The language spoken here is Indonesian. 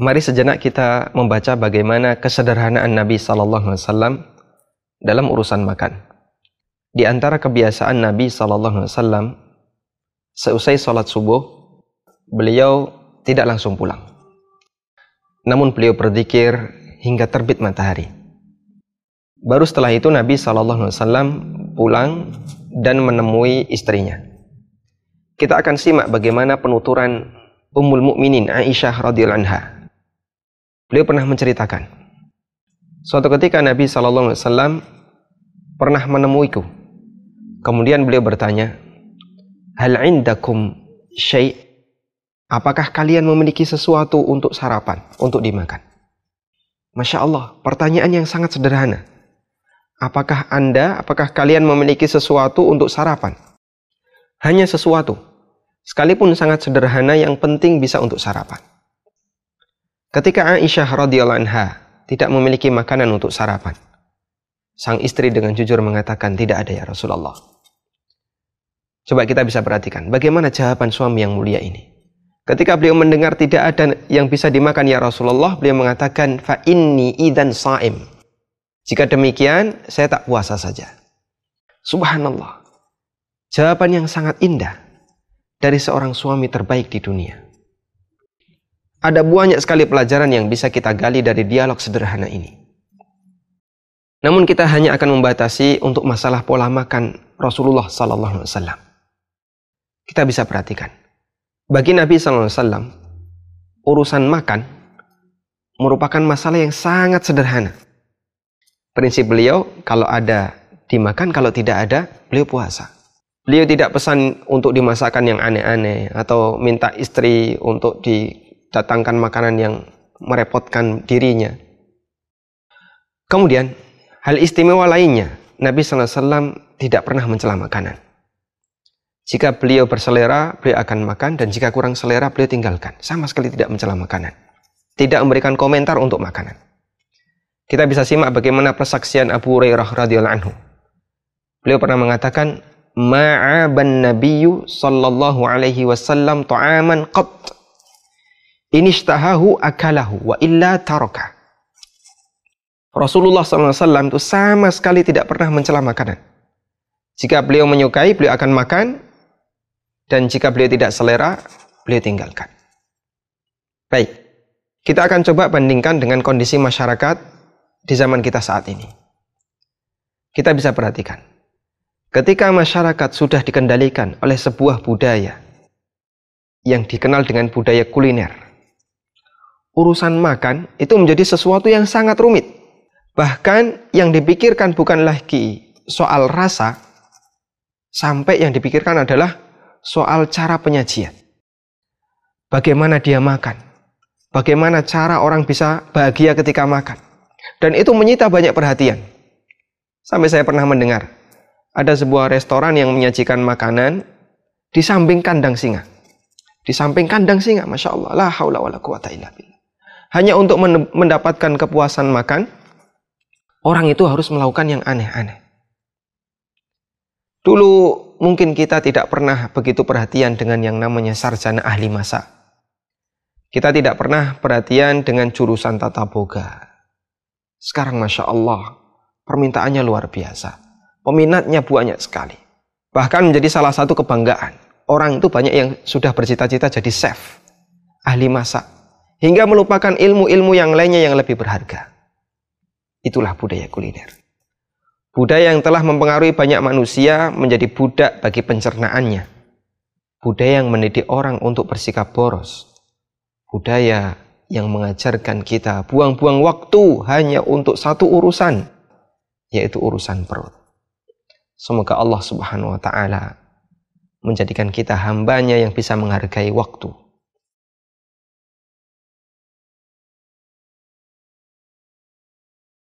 Mari sejenak kita membaca bagaimana kesederhanaan Nabi Sallallahu Alaihi Wasallam dalam urusan makan. Di antara kebiasaan Nabi Sallallahu Alaihi Wasallam, seusai sholat subuh, beliau tidak langsung pulang. Namun beliau berzikir hingga terbit matahari. Baru setelah itu Nabi Sallallahu Alaihi Wasallam pulang dan menemui istrinya. Kita akan simak bagaimana penuturan Ummul Mukminin Aisyah radhiyallahu anha Beliau pernah menceritakan, suatu ketika Nabi Shallallahu Alaihi Wasallam pernah menemuiku. Kemudian beliau bertanya, Hal indakum syai' Apakah kalian memiliki sesuatu untuk sarapan, untuk dimakan? Masya Allah, pertanyaan yang sangat sederhana. Apakah Anda, apakah kalian memiliki sesuatu untuk sarapan? Hanya sesuatu. Sekalipun sangat sederhana yang penting bisa untuk sarapan. Ketika Aisyah radhiyallahu anha tidak memiliki makanan untuk sarapan, sang istri dengan jujur mengatakan tidak ada ya Rasulullah. Coba kita bisa perhatikan bagaimana jawaban suami yang mulia ini. Ketika beliau mendengar tidak ada yang bisa dimakan ya Rasulullah, beliau mengatakan fa inni idan saim. Jika demikian, saya tak puasa saja. Subhanallah. Jawaban yang sangat indah dari seorang suami terbaik di dunia. Ada banyak sekali pelajaran yang bisa kita gali dari dialog sederhana ini. Namun kita hanya akan membatasi untuk masalah pola makan Rasulullah Sallallahu Alaihi Wasallam. Kita bisa perhatikan, bagi Nabi Sallallahu Alaihi Wasallam, urusan makan merupakan masalah yang sangat sederhana. Prinsip beliau, kalau ada dimakan, kalau tidak ada, beliau puasa. Beliau tidak pesan untuk dimasakkan yang aneh-aneh atau minta istri untuk di datangkan makanan yang merepotkan dirinya. Kemudian, hal istimewa lainnya, Nabi SAW tidak pernah mencela makanan. Jika beliau berselera, beliau akan makan, dan jika kurang selera, beliau tinggalkan. Sama sekali tidak mencela makanan. Tidak memberikan komentar untuk makanan. Kita bisa simak bagaimana persaksian Abu Hurairah radhiyallahu anhu. Beliau pernah mengatakan, "Ma'aban Nabiyyu sallallahu alaihi wasallam ta'aman qat." Inishtahahu akalahu wa illa taraka. Rasulullah SAW itu sama sekali tidak pernah mencela makanan. Jika beliau menyukai, beliau akan makan. Dan jika beliau tidak selera, beliau tinggalkan. Baik, kita akan coba bandingkan dengan kondisi masyarakat di zaman kita saat ini. Kita bisa perhatikan. Ketika masyarakat sudah dikendalikan oleh sebuah budaya yang dikenal dengan budaya kuliner, urusan makan itu menjadi sesuatu yang sangat rumit. Bahkan yang dipikirkan bukan lagi soal rasa, sampai yang dipikirkan adalah soal cara penyajian. Bagaimana dia makan? Bagaimana cara orang bisa bahagia ketika makan? Dan itu menyita banyak perhatian. Sampai saya pernah mendengar, ada sebuah restoran yang menyajikan makanan di samping kandang singa. Di samping kandang singa, Masya Allah. La haula wa la quwata illa billah hanya untuk mendapatkan kepuasan makan, orang itu harus melakukan yang aneh-aneh. Dulu mungkin kita tidak pernah begitu perhatian dengan yang namanya sarjana ahli masak. Kita tidak pernah perhatian dengan jurusan tata boga. Sekarang Masya Allah, permintaannya luar biasa. Peminatnya banyak sekali. Bahkan menjadi salah satu kebanggaan. Orang itu banyak yang sudah bercita-cita jadi chef, ahli masak hingga melupakan ilmu-ilmu yang lainnya yang lebih berharga. Itulah budaya kuliner. Budaya yang telah mempengaruhi banyak manusia menjadi budak bagi pencernaannya. Budaya yang mendidik orang untuk bersikap boros. Budaya yang mengajarkan kita buang-buang waktu hanya untuk satu urusan, yaitu urusan perut. Semoga Allah Subhanahu wa taala menjadikan kita hambanya yang bisa menghargai waktu